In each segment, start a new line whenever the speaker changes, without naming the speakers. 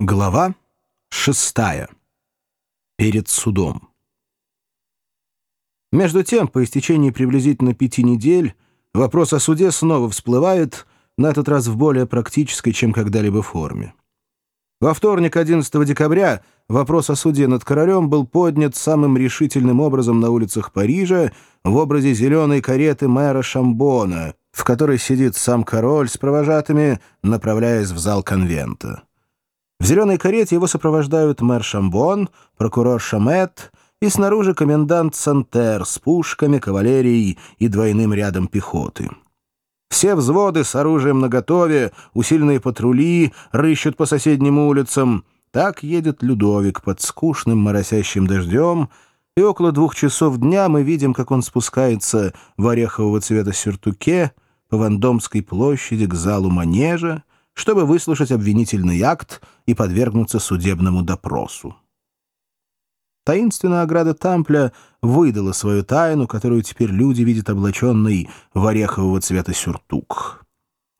Глава шестая. Перед судом. Между тем, по истечении приблизительно пяти недель, вопрос о суде снова всплывает, на этот раз в более практической, чем когда-либо форме. Во вторник, 11 декабря, вопрос о суде над королем был поднят самым решительным образом на улицах Парижа в образе зеленой кареты мэра Шамбона, в которой сидит сам король с провожатыми, направляясь в зал конвента. В зеленой карете его сопровождают мэр Шамбон, прокурор Шамет и снаружи комендант Сантер с пушками, кавалерией и двойным рядом пехоты. Все взводы с оружием наготове, усиленные патрули рыщут по соседним улицам. Так едет Людовик под скучным моросящим дождем, и около двух часов дня мы видим, как он спускается в орехового цвета сюртуке по Вандомской площади к залу манежа, чтобы выслушать обвинительный акт и подвергнуться судебному допросу. Таинственная ограда Тампля выдала свою тайну, которую теперь люди видят облаченной в орехового цвета сюртук.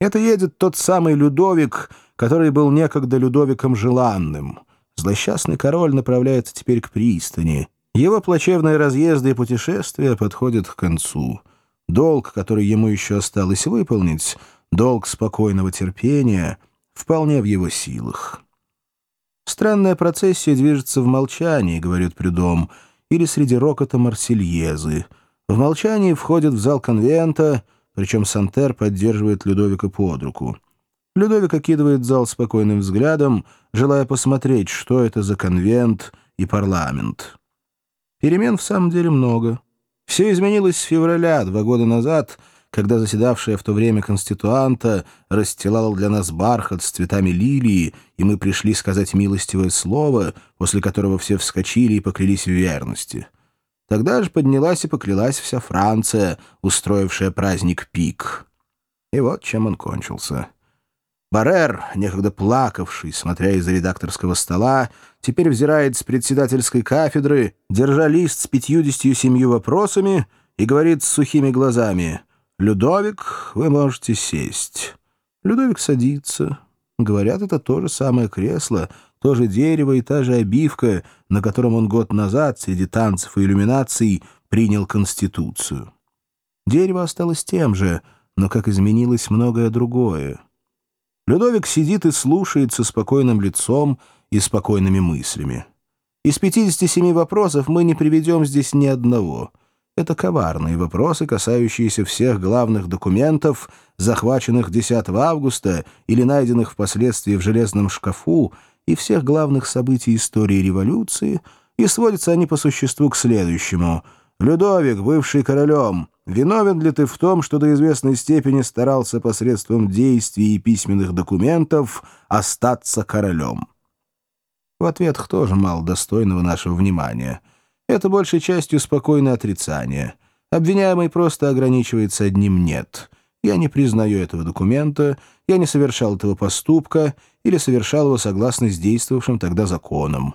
Это едет тот самый Людовик, который был некогда Людовиком Желанным. Злосчастный король направляется теперь к пристани. Его плачевные разъезды и путешествия подходят к концу. Долг, который ему еще осталось выполнить — долг спокойного терпения вполне в его силах. Странная процессия движется в молчании, говорит Прюдом, или среди рокота Марсельезы. В молчании входит в зал конвента, причем Сантер поддерживает Людовика под руку. Людовик окидывает зал спокойным взглядом, желая посмотреть, что это за конвент и парламент. Перемен в самом деле много. Все изменилось с февраля, два года назад — когда заседавшая в то время конституанта расстилала для нас бархат с цветами лилии, и мы пришли сказать милостивое слово, после которого все вскочили и поклялись в верности. Тогда же поднялась и поклялась вся Франция, устроившая праздник Пик. И вот чем он кончился. Баррер, некогда плакавший, смотря из-за редакторского стола, теперь взирает с председательской кафедры, держа лист с пятьюдесятью семью вопросами, и говорит с сухими глазами — «Людовик, вы можете сесть». Людовик садится. Говорят, это то же самое кресло, то же дерево и та же обивка, на котором он год назад среди танцев и иллюминаций принял Конституцию. Дерево осталось тем же, но как изменилось многое другое. Людовик сидит и слушает со спокойным лицом и спокойными мыслями. Из 57 вопросов мы не приведем здесь ни одного — это коварные вопросы, касающиеся всех главных документов, захваченных 10 августа или найденных впоследствии в железном шкафу, и всех главных событий истории революции, и сводятся они по существу к следующему. «Людовик, бывший королем, виновен ли ты в том, что до известной степени старался посредством действий и письменных документов остаться королем?» В ответ тоже мало достойного нашего внимания — это большей частью спокойное отрицание. Обвиняемый просто ограничивается одним «нет». Я не признаю этого документа, я не совершал этого поступка или совершал его согласно с действовавшим тогда законом.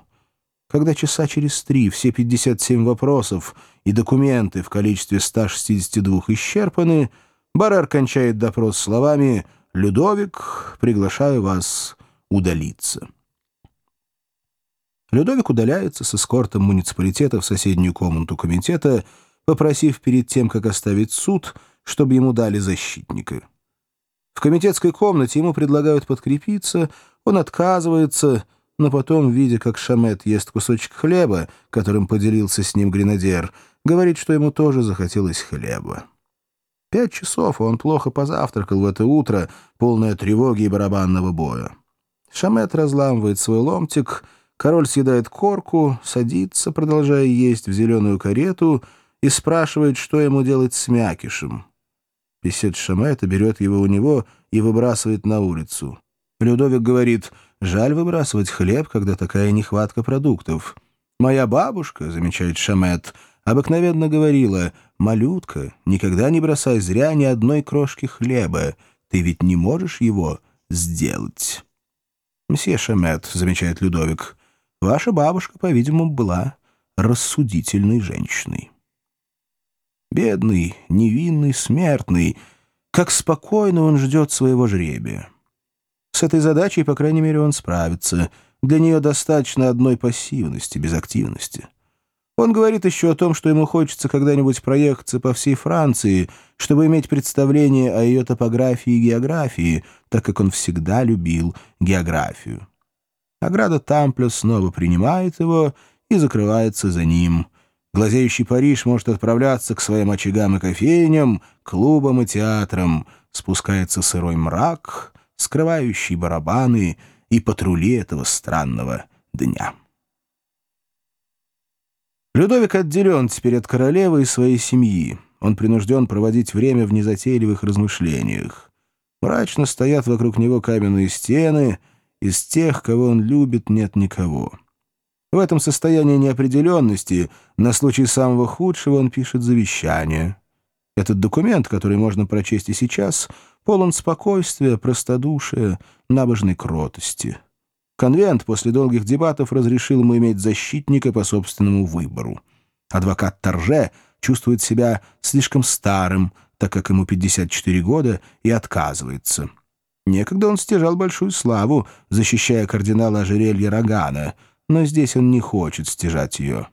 Когда часа через три все 57 вопросов и документы в количестве 162 исчерпаны, Баррер кончает допрос словами «Людовик, приглашаю вас удалиться». Людовик удаляется с эскортом муниципалитета в соседнюю комнату комитета, попросив перед тем, как оставить суд, чтобы ему дали защитника. В комитетской комнате ему предлагают подкрепиться, он отказывается, но потом, видя, как Шамет ест кусочек хлеба, которым поделился с ним гренадер, говорит, что ему тоже захотелось хлеба. Пять часов, он плохо позавтракал в это утро, полное тревоги и барабанного боя. Шамет разламывает свой ломтик — Король съедает корку, садится, продолжая есть в зеленую карету, и спрашивает, что ему делать с мякишем. Песет Шамета берет его у него и выбрасывает на улицу. Людовик говорит, жаль выбрасывать хлеб, когда такая нехватка продуктов. «Моя бабушка», — замечает Шамет, — обыкновенно говорила, «Малютка, никогда не бросай зря ни одной крошки хлеба, ты ведь не можешь его сделать». «Мсье Шамет», — замечает Людовик, — Ваша бабушка, по-видимому, была рассудительной женщиной. Бедный, невинный, смертный, как спокойно он ждет своего жребия. С этой задачей, по крайней мере, он справится. Для нее достаточно одной пассивности, без активности. Он говорит еще о том, что ему хочется когда-нибудь проехаться по всей Франции, чтобы иметь представление о ее топографии и географии, так как он всегда любил географию. Ограда Тампля снова принимает его и закрывается за ним. Глазеющий Париж может отправляться к своим очагам и кофейням, клубам и театрам. Спускается сырой мрак, скрывающий барабаны и патрули этого странного дня. Людовик отделен теперь от королевы и своей семьи. Он принужден проводить время в незатейливых размышлениях. Мрачно стоят вокруг него каменные стены. Из тех, кого он любит, нет никого. В этом состоянии неопределенности на случай самого худшего он пишет завещание. Этот документ, который можно прочесть и сейчас, полон спокойствия, простодушия, набожной кротости. Конвент после долгих дебатов разрешил ему иметь защитника по собственному выбору. Адвокат Торже чувствует себя слишком старым, так как ему 54 года, и отказывается. Некогда он стяжал большую славу, защищая кардинала ожерелья Рогана, но здесь он не хочет стяжать ее.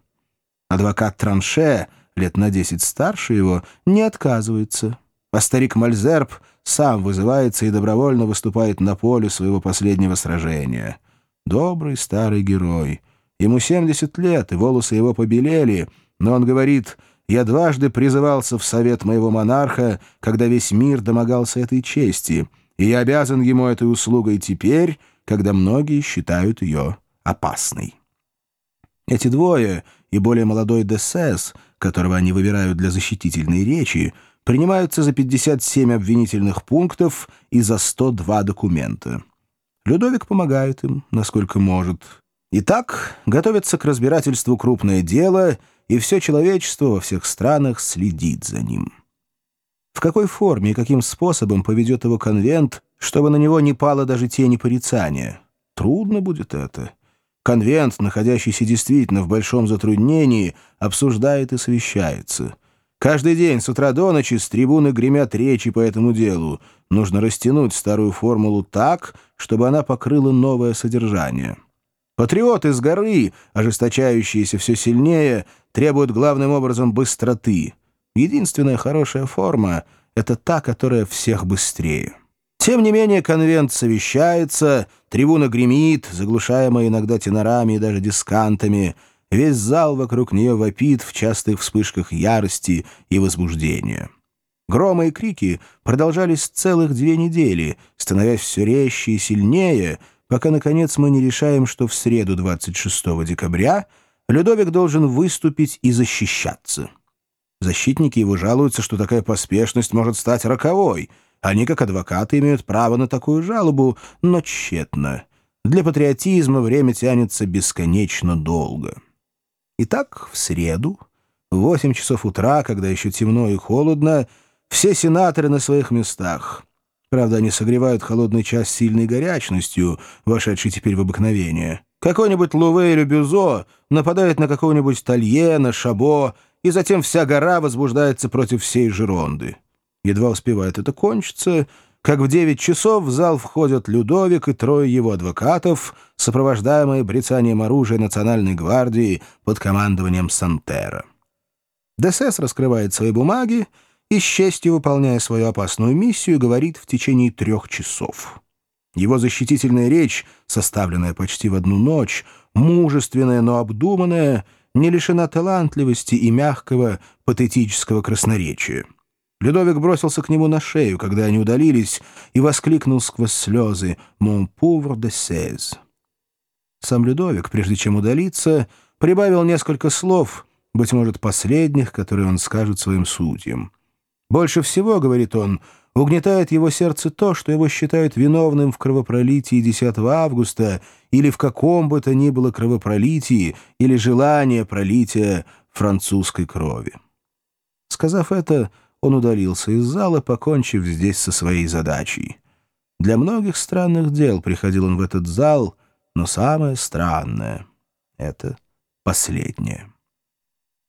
Адвокат Транше, лет на 10 старше его, не отказывается. А старик Мальзерб сам вызывается и добровольно выступает на поле своего последнего сражения — Добрый старый герой. Ему 70 лет, и волосы его побелели, но он говорит, «Я дважды призывался в совет моего монарха, когда весь мир домогался этой чести, и я обязан ему этой услугой теперь, когда многие считают ее опасной». Эти двое и более молодой Десес, которого они выбирают для защитительной речи, принимаются за 57 обвинительных пунктов и за 102 документа. Людовик помогает им, насколько может. Итак, готовится к разбирательству крупное дело, и все человечество во всех странах следит за ним. В какой форме и каким способом поведет его конвент, чтобы на него не пало даже тени порицания? Трудно будет это. Конвент, находящийся действительно в большом затруднении, обсуждает и совещается. Каждый день с утра до ночи с трибуны гремят речи по этому делу. Нужно растянуть старую формулу так, чтобы она покрыла новое содержание. Патриоты с горы, ожесточающиеся все сильнее, требуют главным образом быстроты. Единственная хорошая форма — это та, которая всех быстрее. Тем не менее конвент совещается, трибуна гремит, заглушаемая иногда тенорами и даже дискантами — Весь зал вокруг нее вопит в частых вспышках ярости и возбуждения. Громы и крики продолжались целых две недели, становясь все резче и сильнее, пока, наконец, мы не решаем, что в среду 26 декабря Людовик должен выступить и защищаться. Защитники его жалуются, что такая поспешность может стать роковой. Они, как адвокаты, имеют право на такую жалобу, но тщетно. Для патриотизма время тянется бесконечно долго. Итак, в среду, в 8 часов утра, когда еще темно и холодно, все сенаторы на своих местах. Правда, они согревают холодный час сильной горячностью, вошедшей теперь в обыкновение. Какой-нибудь Луве или Бюзо нападает на какого-нибудь Тальена, Шабо, и затем вся гора возбуждается против всей Жеронды. Едва успевает это кончиться — как в девять часов в зал входят Людовик и трое его адвокатов, сопровождаемые брецанием оружия Национальной гвардии под командованием Сантера. ДСС раскрывает свои бумаги и, с честью выполняя свою опасную миссию, говорит в течение трех часов. Его защитительная речь, составленная почти в одну ночь, мужественная, но обдуманная, не лишена талантливости и мягкого патетического красноречия. Людовик бросился к нему на шею, когда они удалились, и воскликнул сквозь слезы «Mon pauvre de seize». Сам Людовик, прежде чем удалиться, прибавил несколько слов, быть может, последних, которые он скажет своим судьям. «Больше всего, — говорит он, — угнетает его сердце то, что его считают виновным в кровопролитии 10 августа или в каком бы то ни было кровопролитии или желание пролития французской крови». Сказав это, он удалился из зала, покончив здесь со своей задачей. Для многих странных дел приходил он в этот зал, но самое странное — это последнее.